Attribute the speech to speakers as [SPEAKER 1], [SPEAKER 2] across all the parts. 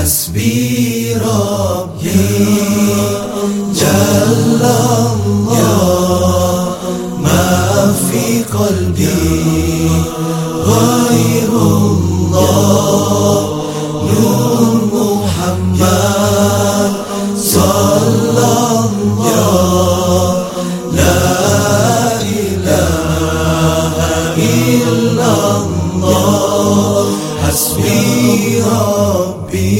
[SPEAKER 1] حسبي ربي جل الله ما في قلبي غير الله. نور محمد صلى الله لا إله إلا الله. حسبي ربي.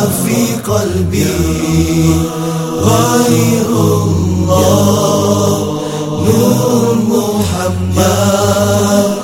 [SPEAKER 1] في قلبي. غير الله. نور محمد.